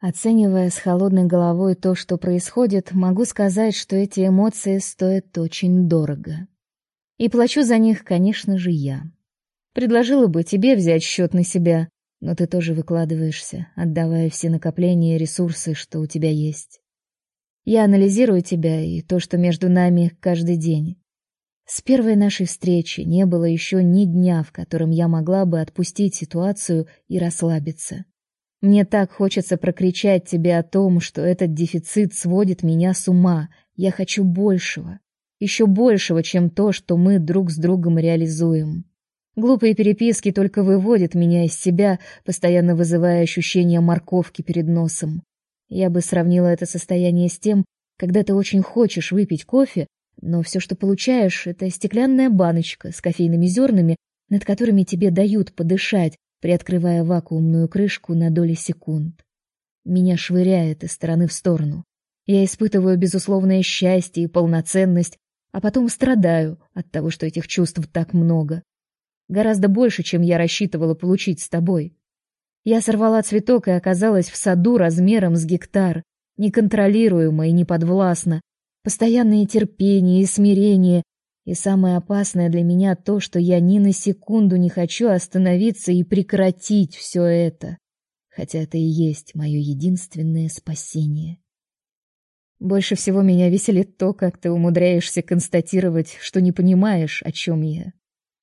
Оценивая с холодной головой то, что происходит, могу сказать, что эти эмоции стоят очень дорого. И плачу за них, конечно же, я. Предложила бы тебе взять счет на себя, но ты тоже выкладываешься, отдавая все накопления и ресурсы, что у тебя есть. Я анализирую тебя и то, что между нами каждый день. С первой нашей встречи не было еще ни дня, в котором я могла бы отпустить ситуацию и расслабиться. Мне так хочется прокричать тебе о том, что этот дефицит сводит меня с ума. Я хочу большего. Еще большего, чем то, что мы друг с другом реализуем. Глупые переписки только выводят меня из себя, постоянно вызывая ощущение морковки перед носом. Я бы сравнила это состояние с тем, когда ты очень хочешь выпить кофе, но все, что получаешь, это стеклянная баночка с кофейными зернами, над которыми тебе дают подышать, приоткрывая вакуумную крышку на доли секунд. Меня швыряет из стороны в сторону. Я испытываю безусловное счастье и полноценность, а потом страдаю от того, что этих чувств так много. Гораздо больше, чем я рассчитывала получить с тобой. Я сорвала цветок и оказалась в саду размером с гектар, неконтролируемо и неподвластно. Постоянное терпение и смирение. И самое опасное для меня то, что я ни на секунду не хочу остановиться и прекратить все это. Хотя это и есть мое единственное спасение. Больше всего меня веселит то, как ты умудряешься констатировать, что не понимаешь, о чем я.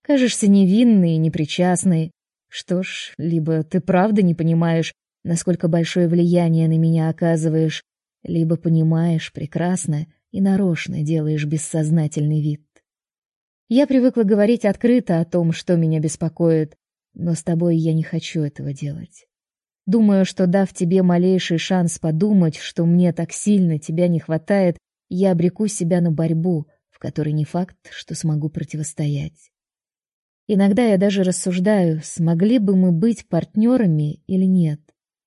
Кажешься невинной и непричастной, что ж, либо ты правда не понимаешь, насколько большое влияние на меня оказываешь, либо понимаешь прекрасно и нарочно делаешь бессознательный вид. Я привыкла говорить открыто о том, что меня беспокоит, но с тобой я не хочу этого делать. Думаю, что дав тебе малейший шанс подумать, что мне так сильно тебя не хватает, я обреку себя на борьбу, в которой не факт, что смогу противостоять. Иногда я даже рассуждаю, смогли бы мы быть партнерами или нет.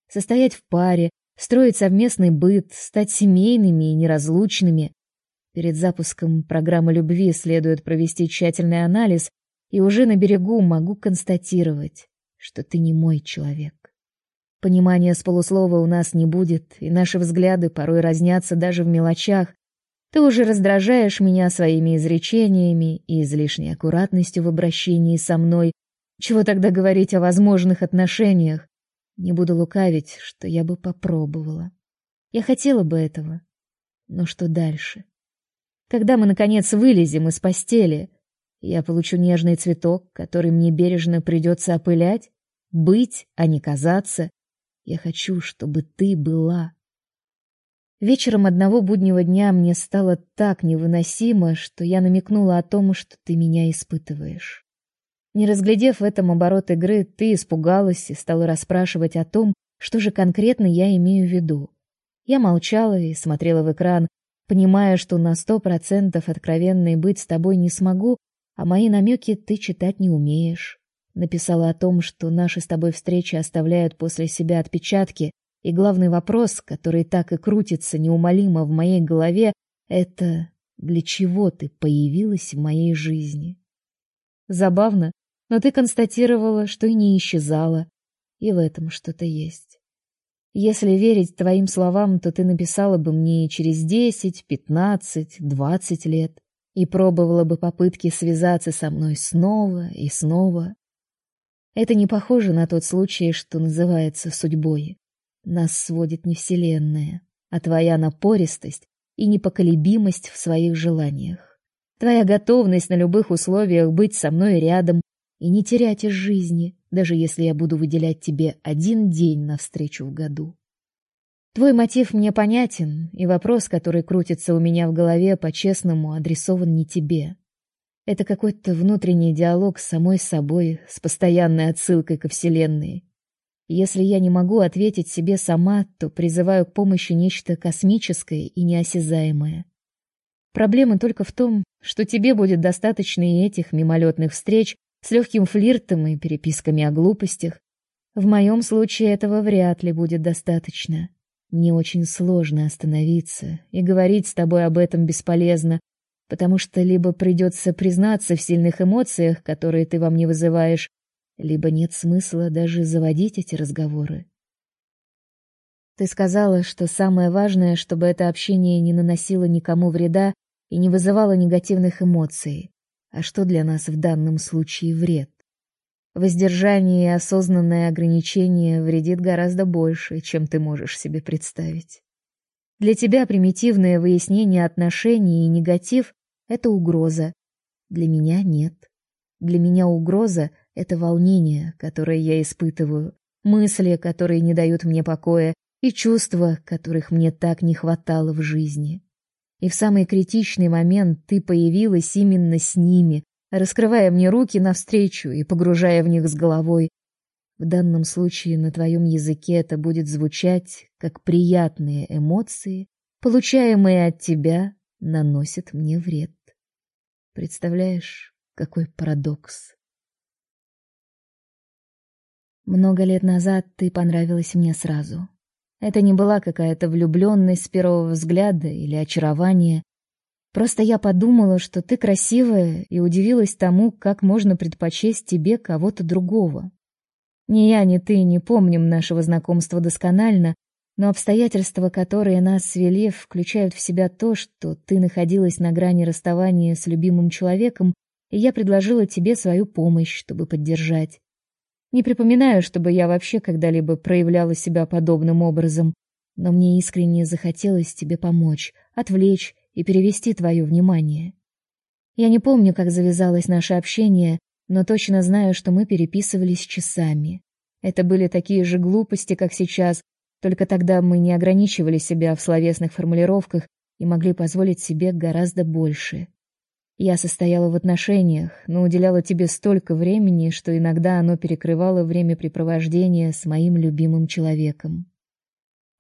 Состоять в паре, строить совместный быт, стать семейными и неразлучными. Перед запуском программы любви следует провести тщательный анализ, и уже на берегу могу констатировать, что ты не мой человек. Понимания с полуслова у нас не будет, и наши взгляды порой разнятся даже в мелочах, ты уже раздражаешь меня своими изречениями и излишней аккуратностью в обращении со мной. Чего тогда говорить о возможных отношениях? Не буду лукавить, что я бы попробовала. Я хотела бы этого. Но что дальше? Когда мы наконец вылезем из постели, я получу нежный цветок, который мне бережно придется опылять, быть, а не казаться. Я хочу, чтобы ты была. Вечером одного буднего дня мне стало так невыносимо, что я намекнула о том, что ты меня испытываешь. Не разглядев в этом оборот игры, ты испугалась и стала расспрашивать о том, что же конкретно я имею в виду. Я молчала и смотрела в экран, понимая, что на сто процентов откровенной быть с тобой не смогу, а мои намеки ты читать не умеешь. Написала о том, что наши с тобой встречи оставляют после себя отпечатки, и главный вопрос, который так и крутится неумолимо в моей голове, это для чего ты появилась в моей жизни? Забавно, но ты констатировала, что и не исчезала, и в этом что-то есть. Если верить твоим словам, то ты написала бы мне через десять, пятнадцать, двадцать лет и пробовала бы попытки связаться со мной снова и снова. Это не похоже на тот случай, что называется судьбой. Нас сводит не вселенная, а твоя напористость и непоколебимость в своих желаниях. Твоя готовность на любых условиях быть со мной рядом и не терять из жизни, даже если я буду выделять тебе один день навстречу в году. Твой мотив мне понятен, и вопрос, который крутится у меня в голове, по-честному адресован не тебе. Это какой-то внутренний диалог с самой собой, с постоянной отсылкой ко Вселенной. Если я не могу ответить себе сама, то призываю к помощи нечто космическое и неосязаемое. Проблема только в том, что тебе будет достаточно и этих мимолетных встреч с легким флиртом и переписками о глупостях. В моем случае этого вряд ли будет достаточно. Мне очень сложно остановиться, и говорить с тобой об этом бесполезно, потому что либо придется признаться в сильных эмоциях, которые ты во мне вызываешь, либо нет смысла даже заводить эти разговоры. Ты сказала, что самое важное, чтобы это общение не наносило никому вреда и не вызывало негативных эмоций. А что для нас в данном случае вред? Воздержание и осознанное ограничение вредит гораздо больше, чем ты можешь себе представить. Для тебя примитивное выяснение отношений и негатив — это угроза. Для меня нет. Для меня угроза — это волнение, которое я испытываю, мысли, которые не дают мне покоя, и чувства, которых мне так не хватало в жизни. И в самый критичный момент ты появилась именно с ними, раскрывая мне руки навстречу и погружая в них с головой. В данном случае на твоем языке это будет звучать, как приятные эмоции, получаемые от тебя, наносят мне вред. Представляешь, какой парадокс? Много лет назад ты понравилась мне сразу. Это не была какая-то влюбленность с первого взгляда или очарование. Просто я подумала, что ты красивая, и удивилась тому, как можно предпочесть тебе кого-то другого. Ни я, ни ты не помним нашего знакомства досконально, но обстоятельства, которые нас свели, включают в себя то, что ты находилась на грани расставания с любимым человеком, и я предложила тебе свою помощь, чтобы поддержать. Не припоминаю, чтобы я вообще когда-либо проявляла себя подобным образом, но мне искренне захотелось тебе помочь, отвлечь и перевести твое внимание. Я не помню, как завязалось наше общение, но точно знаю, что мы переписывались часами. Это были такие же глупости, как сейчас, только тогда мы не ограничивали себя в словесных формулировках и могли позволить себе гораздо больше. Я состояла в отношениях, но уделяла тебе столько времени, что иногда оно перекрывало времяпрепровождение с моим любимым человеком.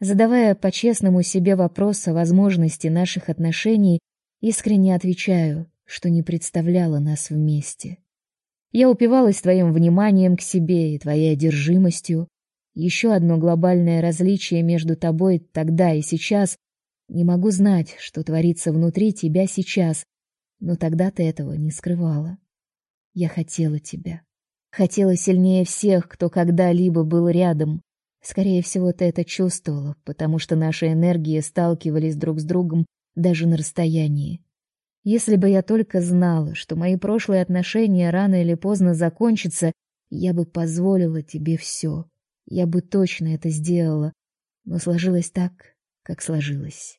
Задавая по-честному себе вопрос о возможности наших отношений, искренне отвечаю, что не представляла нас вместе. Я упивалась твоим вниманием к себе и твоей одержимостью. Еще одно глобальное различие между тобой тогда и сейчас — не могу знать, что творится внутри тебя сейчас, но тогда ты этого не скрывала. Я хотела тебя. Хотела сильнее всех, кто когда-либо был рядом. Скорее всего, ты это чувствовала, потому что наши энергии сталкивались друг с другом даже на расстоянии. Если бы я только знала, что мои прошлые отношения рано или поздно закончатся, я бы позволила тебе все. Я бы точно это сделала. Но сложилось так, как сложилось.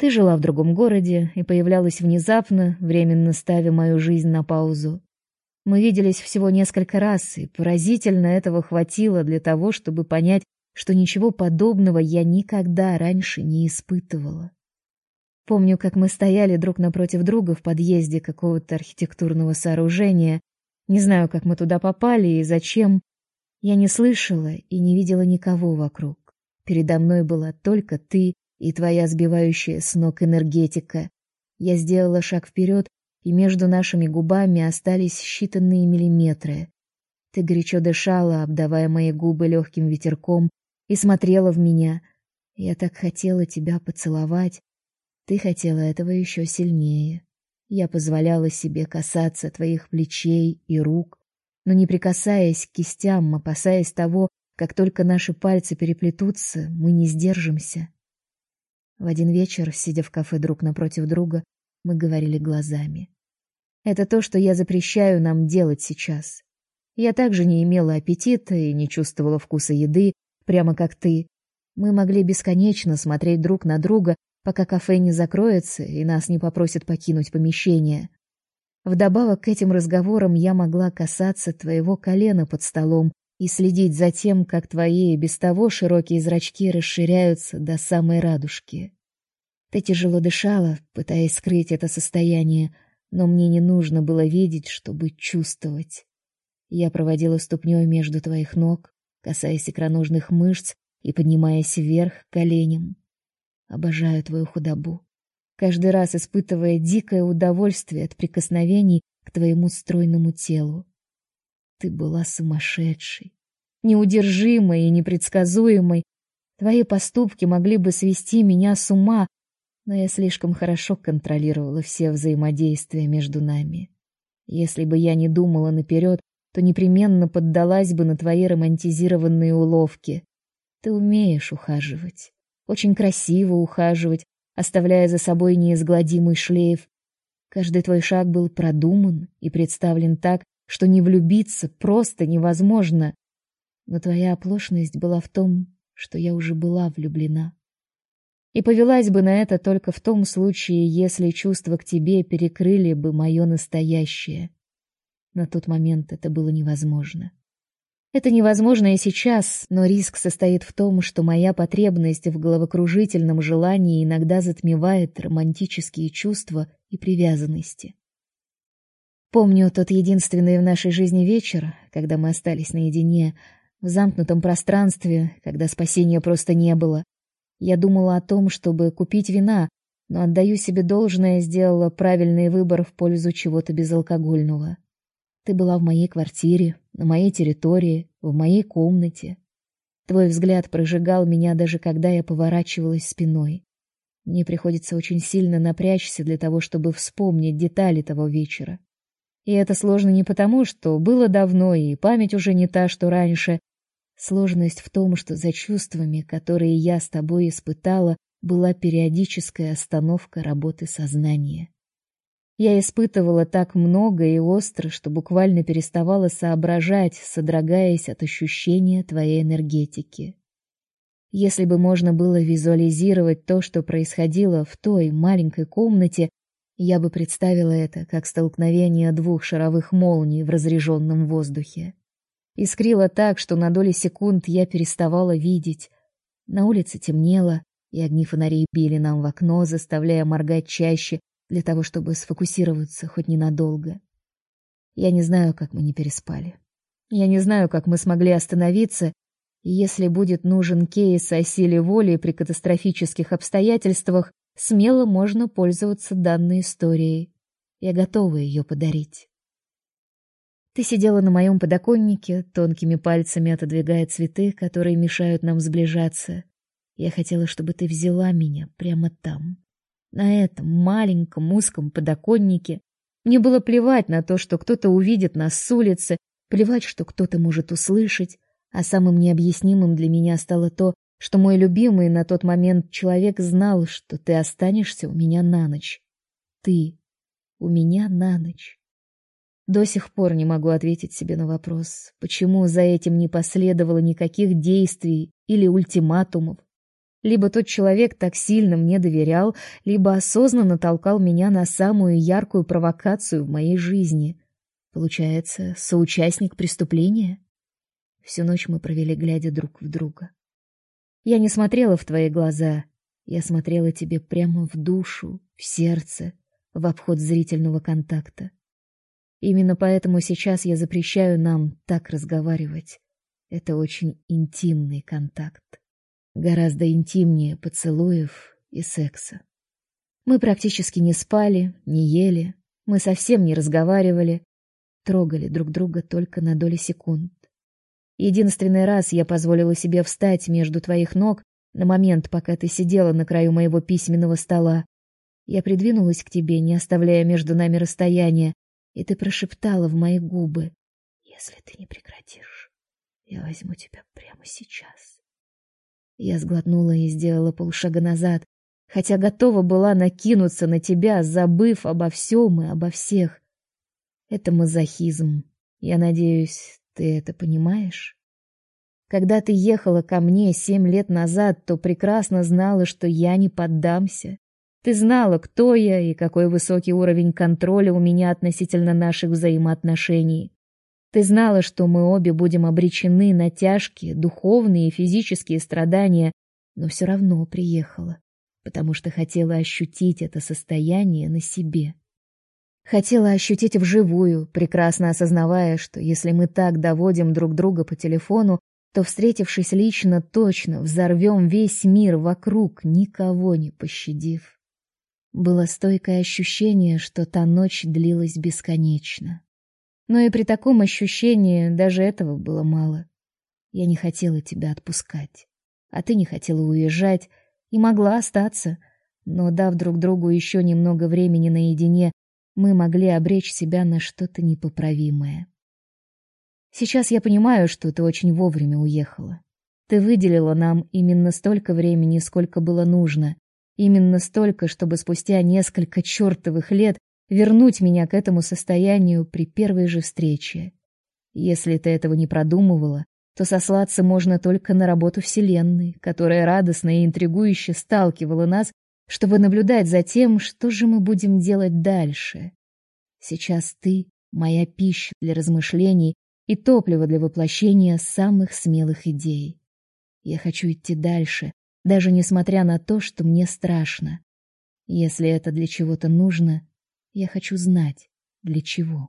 Ты жила в другом городе и появлялась внезапно, временно ставя мою жизнь на паузу. Мы виделись всего несколько раз, и поразительно этого хватило для того, чтобы понять, что ничего подобного я никогда раньше не испытывала. Помню, как мы стояли друг напротив друга в подъезде какого-то архитектурного сооружения. Не знаю, как мы туда попали и зачем. Я не слышала и не видела никого вокруг. Передо мной была только ты и твоя сбивающая с ног энергетика. Я сделала шаг вперед, и между нашими губами остались считанные миллиметры. Ты горячо дышала, обдавая мои губы легким ветерком, и смотрела в меня. Я так хотела тебя поцеловать. Ты хотела этого еще сильнее. Я позволяла себе касаться твоих плечей и рук, но не прикасаясь к кистям, опасаясь того, как только наши пальцы переплетутся, мы не сдержимся. В один вечер, сидя в кафе друг напротив друга, мы говорили глазами. Это то, что я запрещаю нам делать сейчас. Я также не имела аппетита и не чувствовала вкуса еды, прямо как ты. Мы могли бесконечно смотреть друг на друга, пока кафе не закроется и нас не попросят покинуть помещение. Вдобавок к этим разговорам я могла касаться твоего колена под столом и следить за тем, как твои без того широкие зрачки расширяются до самой радужки. Ты тяжело дышала, пытаясь скрыть это состояние, но мне не нужно было видеть, чтобы чувствовать. Я проводила ступней между твоих ног, касаясь икроножных мышц и поднимаясь вверх к коленям. Обожаю твою худобу, каждый раз испытывая дикое удовольствие от прикосновений к твоему стройному телу. Ты была сумасшедшей, неудержимой и непредсказуемой. Твои поступки могли бы свести меня с ума, но я слишком хорошо контролировала все взаимодействия между нами. Если бы я не думала наперед, то непременно поддалась бы на твои романтизированные уловки. Ты умеешь ухаживать, очень красиво ухаживать, оставляя за собой неизгладимый шлейф. Каждый твой шаг был продуман и представлен так, что не влюбиться просто невозможно. Но твоя оплошность была в том, что я уже была влюблена. И повелась бы на это только в том случае, если чувства к тебе перекрыли бы мое настоящее. На тот момент это было невозможно. Это невозможно и сейчас, но риск состоит в том, что моя потребность в головокружительном желании иногда затмевает романтические чувства и привязанности. Помню тот единственный в нашей жизни вечер, когда мы остались наедине, в замкнутом пространстве, когда спасения просто не было. Я думала о том, чтобы купить вина, но отдаю себе должное, сделала правильный выбор в пользу чего-то безалкогольного. Ты была в моей квартире, на моей территории, в моей комнате. Твой взгляд прожигал меня даже когда я поворачивалась спиной. Мне приходится очень сильно напрячься для того, чтобы вспомнить детали того вечера. И это сложно не потому, что было давно и память уже не та, что раньше. Сложность в том, что за чувствами, которые я с тобой испытала, была периодическая остановка работы сознания. Я испытывала так много и остро, что буквально переставала соображать, содрогаясь от ощущения твоей энергетики. Если бы можно было визуализировать то, что происходило в той маленькой комнате, я бы представила это как столкновение двух шаровых молний в разреженном воздухе. Искрило так, что на доли секунд я переставала видеть. На улице темнело, и огни фонарей били нам в окно, заставляя моргать чаще, для того, чтобы сфокусироваться хоть ненадолго. Я не знаю, как мы не переспали. Я не знаю, как мы смогли остановиться, и если будет нужен кейс о силе воли при катастрофических обстоятельствах, смело можно пользоваться данной историей. Я готова ее подарить. Ты сидела на моем подоконнике, тонкими пальцами отодвигая цветы, которые мешают нам сближаться. Я хотела, чтобы ты взяла меня прямо там на этом маленьком узком подоконнике. Мне было плевать на то, что кто-то увидит нас с улицы, плевать, что кто-то может услышать, а самым необъяснимым для меня стало то, что мой любимый на тот момент человек знал, что ты останешься у меня на ночь. Ты у меня на ночь. До сих пор не могу ответить себе на вопрос, почему за этим не последовало никаких действий или ультиматумов. Либо тот человек так сильно мне доверял, либо осознанно толкал меня на самую яркую провокацию в моей жизни. Получается, соучастник преступления? Всю ночь мы провели, глядя друг в друга. Я не смотрела в твои глаза, я смотрела тебе прямо в душу, в сердце, в обход зрительного контакта. Именно поэтому сейчас я запрещаю нам так разговаривать. Это очень интимный контакт гораздо интимнее поцелуев и секса. Мы практически не спали, не ели, мы совсем не разговаривали, трогали друг друга только на доли секунд. Единственный раз я позволила себе встать между твоих ног на момент, пока ты сидела на краю моего письменного стола. Я придвинулась к тебе, не оставляя между нами расстояния, и ты прошептала в мои губы: "Если ты не прекратишь, я возьму тебя прямо сейчас". Я сглотнула и сделала полшага назад, хотя готова была накинуться на тебя, забыв обо всем и обо всех. Это мазохизм. Я надеюсь, ты это понимаешь? Когда ты ехала ко мне семь лет назад, то прекрасно знала, что я не поддамся. Ты знала, кто я и какой высокий уровень контроля у меня относительно наших взаимоотношений. Ты знала, что мы обе будем обречены на тяжкие духовные и физические страдания, но все равно приехала, потому что хотела ощутить это состояние на себе. Хотела ощутить вживую, прекрасно осознавая, что если мы так доводим друг друга по телефону, то, встретившись лично, точно взорвем весь мир вокруг, никого не пощадив. Было стойкое ощущение, что та ночь длилась бесконечно. Но и при таком ощущении даже этого было мало. Я не хотела тебя отпускать, а ты не хотела уезжать и могла остаться, но дав друг другу еще немного времени наедине, мы могли обречь себя на что-то непоправимое. Сейчас я понимаю, что ты очень вовремя уехала. Ты выделила нам именно столько времени, сколько было нужно. Именно столько, чтобы спустя несколько чертовых лет вернуть меня к этому состоянию при первой же встрече. Если ты этого не продумывала, то сослаться можно только на работу Вселенной, которая радостно и интригующе сталкивала нас, чтобы наблюдать за тем, что же мы будем делать дальше. Сейчас ты — моя пища для размышлений и топливо для воплощения самых смелых идей. Я хочу идти дальше, даже несмотря на то, что мне страшно. Если это для чего-то нужно, я хочу знать, для чего.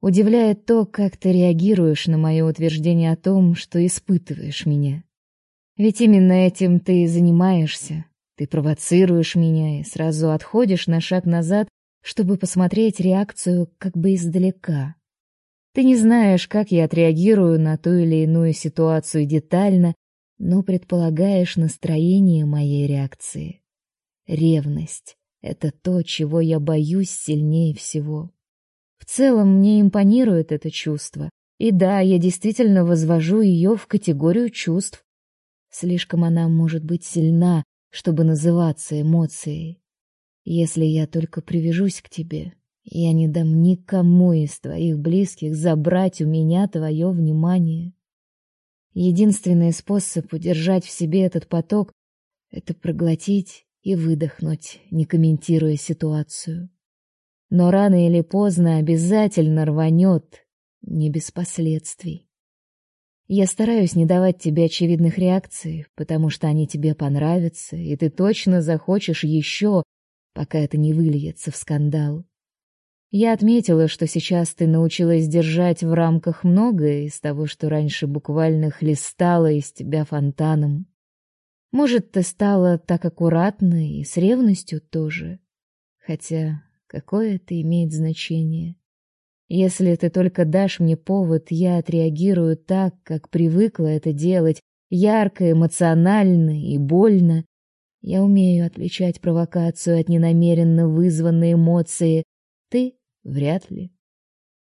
Удивляет то, как ты реагируешь на мое утверждение о том, что испытываешь меня. Ведь именно этим ты и занимаешься. Ты провоцируешь меня и сразу отходишь на шаг назад, чтобы посмотреть реакцию как бы издалека. Ты не знаешь, как я отреагирую на ту или иную ситуацию детально, но предполагаешь настроение моей реакции. Ревность — это то, чего я боюсь сильнее всего. В целом мне импонирует это чувство. И да, я действительно возвожу ее в категорию чувств. Слишком она может быть сильна, чтобы называться эмоцией. Если я только привяжусь к тебе, я не дам никому из твоих близких забрать у меня твое внимание. Единственный способ удержать в себе этот поток — это проглотить и выдохнуть, не комментируя ситуацию но рано или поздно обязательно рванет, не без последствий. Я стараюсь не давать тебе очевидных реакций, потому что они тебе понравятся, и ты точно захочешь еще, пока это не выльется в скандал. Я отметила, что сейчас ты научилась держать в рамках многое из того, что раньше буквально хлестало из тебя фонтаном. Может, ты стала так аккуратной и с ревностью тоже. Хотя Какое это имеет значение? Если ты только дашь мне повод, я отреагирую так, как привыкла это делать, ярко, эмоционально и больно. Я умею отличать провокацию от ненамеренно вызванной эмоции. Ты — вряд ли.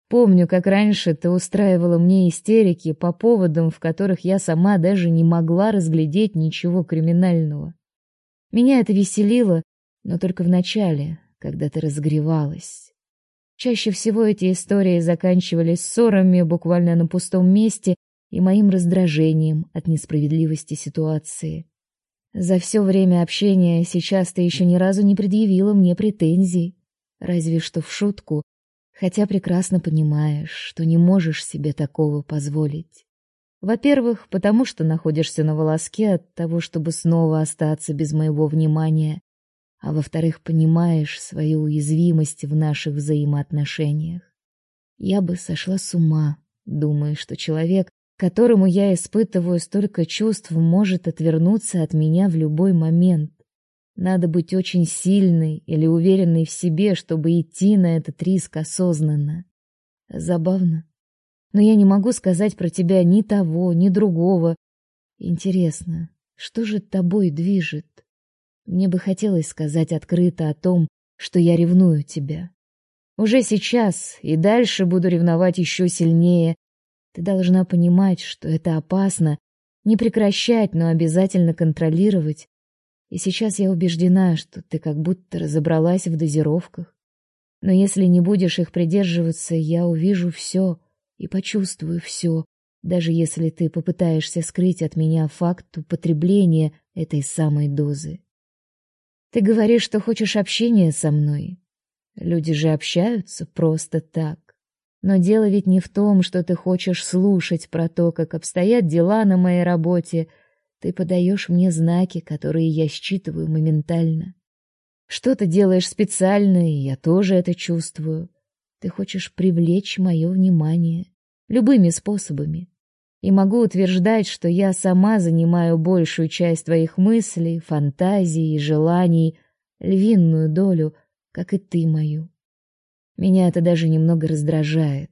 Помню, как раньше ты устраивала мне истерики по поводам, в которых я сама даже не могла разглядеть ничего криминального. Меня это веселило, но только в начале, когда ты разгревалась. Чаще всего эти истории заканчивались ссорами буквально на пустом месте и моим раздражением от несправедливости ситуации. За все время общения сейчас ты еще ни разу не предъявила мне претензий, разве что в шутку, хотя прекрасно понимаешь, что не можешь себе такого позволить. Во-первых, потому что находишься на волоске от того, чтобы снова остаться без моего внимания, а во-вторых, понимаешь свою уязвимость в наших взаимоотношениях. Я бы сошла с ума, думая, что человек, которому я испытываю столько чувств, может отвернуться от меня в любой момент. Надо быть очень сильной или уверенной в себе, чтобы идти на этот риск осознанно. Забавно. Но я не могу сказать про тебя ни того, ни другого. Интересно, что же тобой движет? Мне бы хотелось сказать открыто о том, что я ревную тебя. Уже сейчас и дальше буду ревновать еще сильнее. Ты должна понимать, что это опасно, не прекращать, но обязательно контролировать. И сейчас я убеждена, что ты как будто разобралась в дозировках. Но если не будешь их придерживаться, я увижу все и почувствую все, даже если ты попытаешься скрыть от меня факт употребления этой самой дозы. Ты говоришь, что хочешь общения со мной. Люди же общаются просто так. Но дело ведь не в том, что ты хочешь слушать про то, как обстоят дела на моей работе. Ты подаешь мне знаки, которые я считываю моментально. Что ты делаешь специально, и я тоже это чувствую. Ты хочешь привлечь мое внимание любыми способами и могу утверждать, что я сама занимаю большую часть твоих мыслей, фантазий и желаний, львиную долю, как и ты мою. Меня это даже немного раздражает,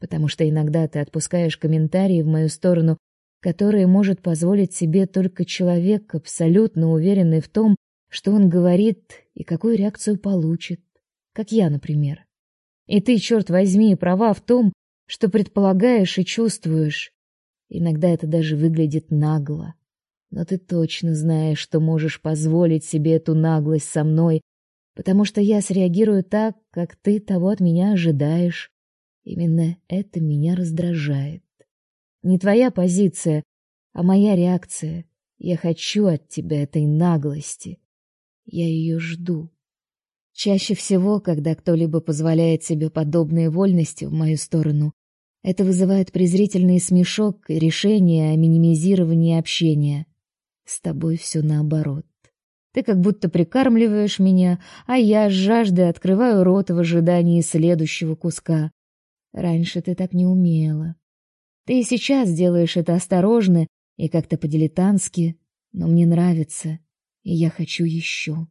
потому что иногда ты отпускаешь комментарии в мою сторону, которые может позволить себе только человек, абсолютно уверенный в том, что он говорит и какую реакцию получит, как я, например. И ты, черт возьми, права в том, что предполагаешь и чувствуешь, Иногда это даже выглядит нагло. Но ты точно знаешь, что можешь позволить себе эту наглость со мной, потому что я среагирую так, как ты того от меня ожидаешь. Именно это меня раздражает. Не твоя позиция, а моя реакция. Я хочу от тебя этой наглости. Я ее жду. Чаще всего, когда кто-либо позволяет себе подобные вольности в мою сторону, это вызывает презрительный смешок и решение о минимизировании общения. С тобой все наоборот. Ты как будто прикармливаешь меня, а я с жаждой открываю рот в ожидании следующего куска. Раньше ты так не умела. Ты и сейчас делаешь это осторожно и как-то по-дилетантски, но мне нравится, и я хочу еще.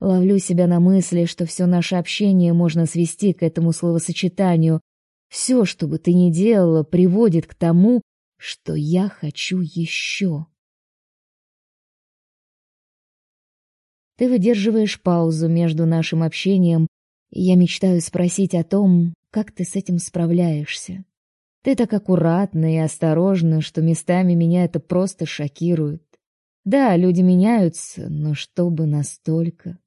Ловлю себя на мысли, что все наше общение можно свести к этому словосочетанию. Все, что бы ты ни делала, приводит к тому, что я хочу еще. Ты выдерживаешь паузу между нашим общением, и я мечтаю спросить о том, как ты с этим справляешься. Ты так аккуратна и осторожна, что местами меня это просто шокирует. Да, люди меняются, но чтобы настолько.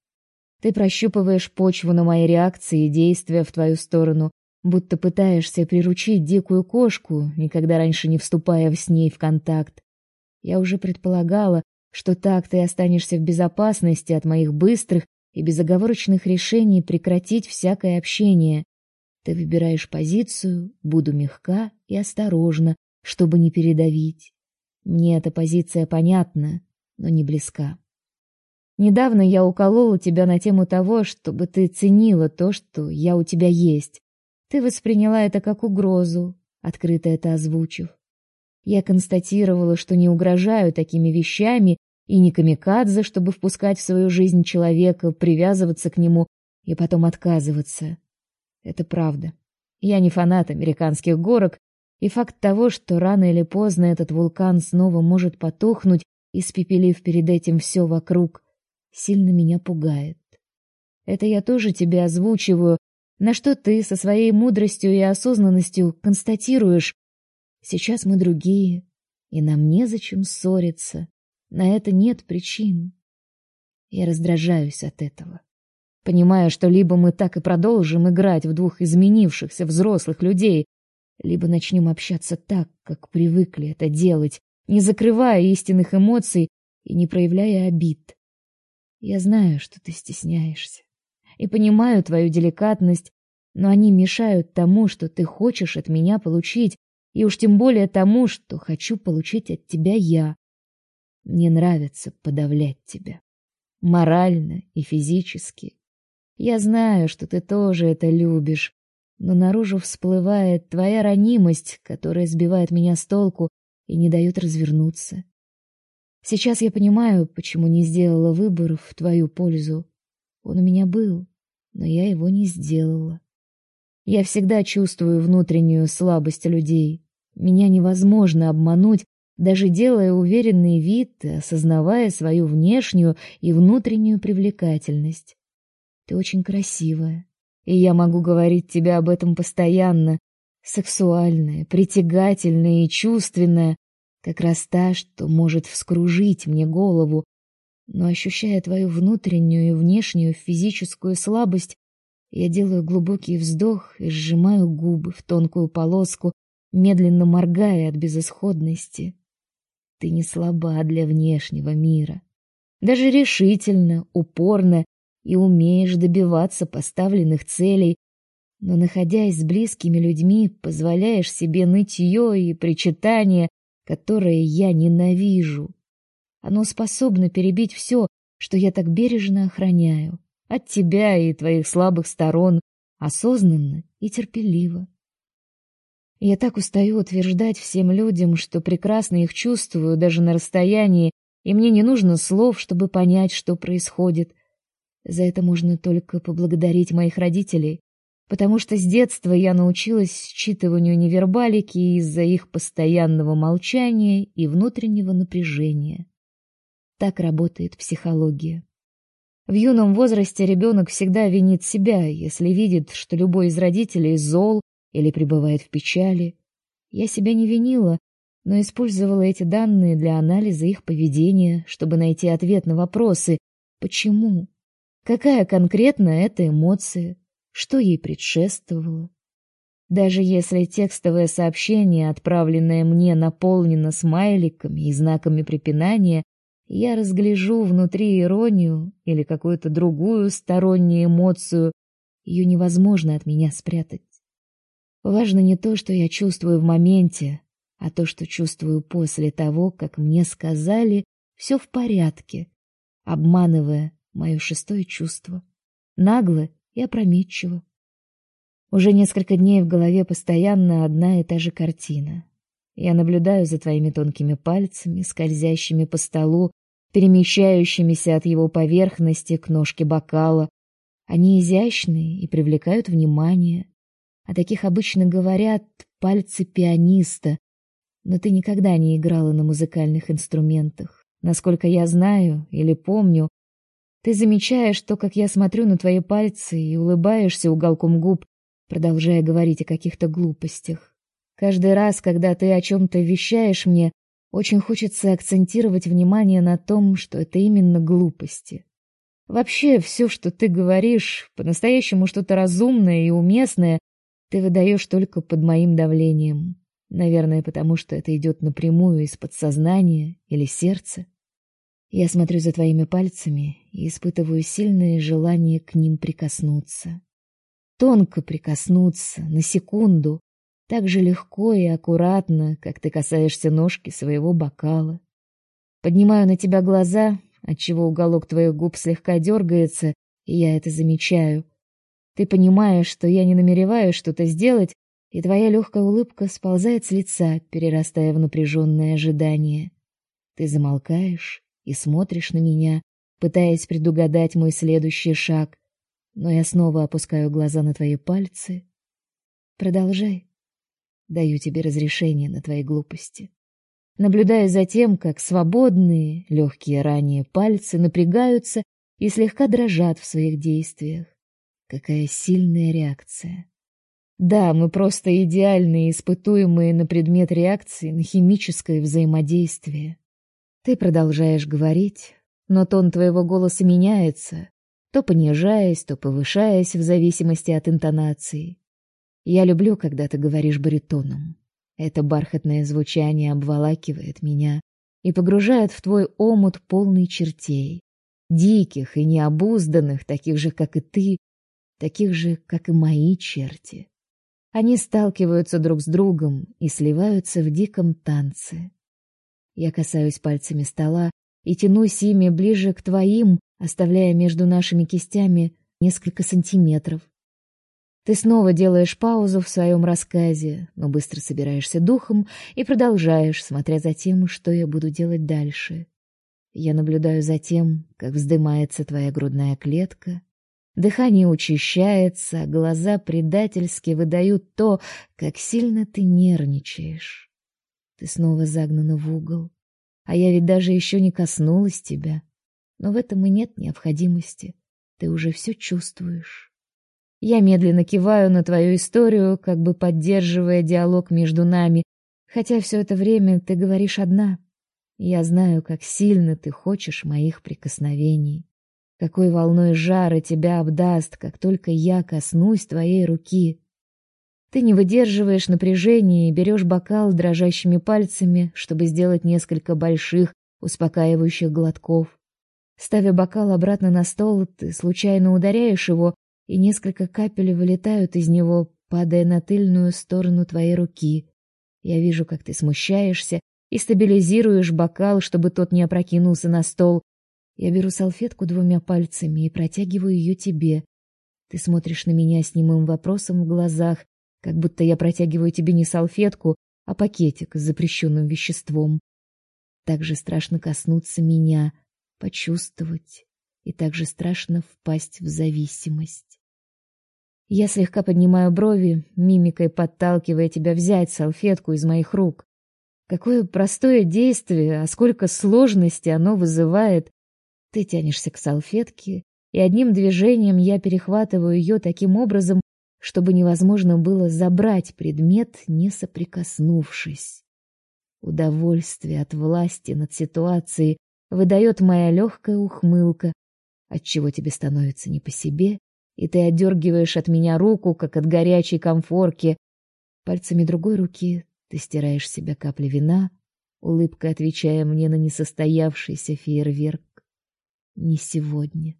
Ты прощупываешь почву на мои реакции и действия в твою сторону, будто пытаешься приручить дикую кошку, никогда раньше не вступая с ней в контакт. Я уже предполагала, что так ты останешься в безопасности от моих быстрых и безоговорочных решений прекратить всякое общение. Ты выбираешь позицию, буду мягка и осторожна, чтобы не передавить. Мне эта позиция понятна, но не близка. Недавно я уколола тебя на тему того, чтобы ты ценила то, что я у тебя есть. Ты восприняла это как угрозу, открыто это озвучив. Я констатировала, что не угрожаю такими вещами и не камикадзе, чтобы впускать в свою жизнь человека, привязываться к нему и потом отказываться. Это правда. Я не фанат американских горок, и факт того, что рано или поздно этот вулкан снова может потухнуть, испепелив перед этим все вокруг, сильно меня пугает. Это я тоже тебе озвучиваю, на что ты со своей мудростью и осознанностью констатируешь. Сейчас мы другие, и нам незачем ссориться. На это нет причин. Я раздражаюсь от этого понимая, что либо мы так и продолжим играть в двух изменившихся взрослых людей, либо начнем общаться так, как привыкли это делать, не закрывая истинных эмоций и не проявляя обид. Я знаю, что ты стесняешься, и понимаю твою деликатность, но они мешают тому, что ты хочешь от меня получить, и уж тем более тому, что хочу получить от тебя я. Мне нравится подавлять тебя, морально и физически. Я знаю, что ты тоже это любишь, но наружу всплывает твоя ранимость, которая сбивает меня с толку и не дает развернуться. Сейчас я понимаю, почему не сделала выбор в твою пользу. Он у меня был, но я его не сделала. Я всегда чувствую внутреннюю слабость людей. Меня невозможно обмануть, даже делая уверенный вид осознавая свою внешнюю и внутреннюю привлекательность. Ты очень красивая, и я могу говорить тебе об этом постоянно. Сексуальная, притягательная и чувственная, как раз та, что может вскружить мне голову. Но ощущая твою внутреннюю и внешнюю физическую слабость, я делаю глубокий вздох и сжимаю губы в тонкую полоску, медленно моргая от безысходности. Ты не слаба для внешнего мира. Даже решительно, упорно и умеешь добиваться поставленных целей, но, находясь с близкими людьми, позволяешь себе нытье и причитание, которое я ненавижу. Оно способно перебить все, что я так бережно охраняю, от тебя и твоих слабых сторон, осознанно и терпеливо. Я так устаю утверждать всем людям, что прекрасно их чувствую даже на расстоянии, и мне не нужно слов, чтобы понять, что происходит — за это можно только поблагодарить моих родителей, потому что с детства я научилась считыванию невербалики из-за их постоянного молчания и внутреннего напряжения. Так работает психология. В юном возрасте ребенок всегда винит себя, если видит, что любой из родителей зол или пребывает в печали. Я себя не винила, но использовала эти данные для анализа их поведения, чтобы найти ответ на вопросы «почему?», какая конкретно эта эмоция, что ей предшествовало. Даже если текстовое сообщение, отправленное мне, наполнено смайликами и знаками препинания, я разгляжу внутри иронию или какую-то другую стороннюю эмоцию, ее невозможно от меня спрятать. Важно не то, что я чувствую в моменте, а то, что чувствую после того, как мне сказали все в порядке, обманывая мое шестое чувство, нагло и опрометчиво. Уже несколько дней в голове постоянно одна и та же картина. Я наблюдаю за твоими тонкими пальцами, скользящими по столу, перемещающимися от его поверхности к ножке бокала. Они изящные и привлекают внимание. О таких обычно говорят пальцы пианиста, но ты никогда не играла на музыкальных инструментах. Насколько я знаю или помню, ты замечаешь то, как я смотрю на твои пальцы и улыбаешься уголком губ, продолжая говорить о каких-то глупостях. Каждый раз, когда ты о чем-то вещаешь мне, очень хочется акцентировать внимание на том, что это именно глупости. Вообще, все, что ты говоришь, по-настоящему что-то разумное и уместное, ты выдаешь только под моим давлением. Наверное, потому что это идет напрямую из подсознания или сердца. Я смотрю за твоими пальцами и испытываю сильное желание к ним прикоснуться. Тонко прикоснуться, на секунду, так же легко и аккуратно, как ты касаешься ножки своего бокала. Поднимаю на тебя глаза, отчего уголок твоих губ слегка дергается, и я это замечаю. Ты понимаешь, что я не намереваюсь что-то сделать, и твоя легкая улыбка сползает с лица, перерастая в напряженное ожидание. Ты замолкаешь и смотришь на меня, пытаясь предугадать мой следующий шаг, но я снова опускаю глаза на твои пальцы. Продолжай. Даю тебе разрешение на твои глупости. Наблюдая за тем, как свободные, легкие ранее пальцы напрягаются и слегка дрожат в своих действиях. Какая сильная реакция. Да, мы просто идеальные испытуемые на предмет реакции на химическое взаимодействие. Ты продолжаешь говорить, но тон твоего голоса меняется, то понижаясь, то повышаясь в зависимости от интонации. Я люблю, когда ты говоришь баритоном. Это бархатное звучание обволакивает меня и погружает в твой омут полный чертей, диких и необузданных, таких же, как и ты, таких же, как и мои черти. Они сталкиваются друг с другом и сливаются в диком танце. Я касаюсь пальцами стола и тянусь ими ближе к твоим, оставляя между нашими кистями несколько сантиметров. Ты снова делаешь паузу в своем рассказе, но быстро собираешься духом и продолжаешь, смотря за тем, что я буду делать дальше. Я наблюдаю за тем, как вздымается твоя грудная клетка, дыхание учащается, глаза предательски выдают то, как сильно ты нервничаешь. Ты снова загнана в угол, а я ведь даже еще не коснулась тебя. Но в этом и нет необходимости. Ты уже все чувствуешь. Я медленно киваю на твою историю, как бы поддерживая диалог между нами, хотя все это время ты говоришь одна. Я знаю, как сильно ты хочешь моих прикосновений, какой волной жара тебя обдаст, как только я коснусь твоей руки. Ты не выдерживаешь напряжения и берешь бокал дрожащими пальцами, чтобы сделать несколько больших, успокаивающих глотков. Ставя бокал обратно на стол, ты случайно ударяешь его, и несколько капель вылетают из него, падая на тыльную сторону твоей руки. Я вижу, как ты смущаешься и стабилизируешь бокал, чтобы тот не опрокинулся на стол. Я беру салфетку двумя пальцами и протягиваю ее тебе. Ты смотришь на меня с немым вопросом в глазах, как будто я протягиваю тебе не салфетку, а пакетик с запрещенным веществом. Так же страшно коснуться меня, почувствовать, и так же страшно впасть в зависимость. Я слегка поднимаю брови, мимикой подталкивая тебя взять салфетку из моих рук. Какое простое действие, а сколько сложности оно вызывает. Ты тянешься к салфетке, и одним движением я перехватываю ее таким образом, чтобы невозможно было забрать предмет, не соприкоснувшись. Удовольствие от власти над ситуацией выдает моя легкая ухмылка, отчего тебе становится не по себе, и ты отдергиваешь от меня руку, как от горячей комфорки. Пальцами другой руки ты стираешь с себя капли вина, улыбкой отвечая мне на несостоявшийся фейерверк. Не сегодня.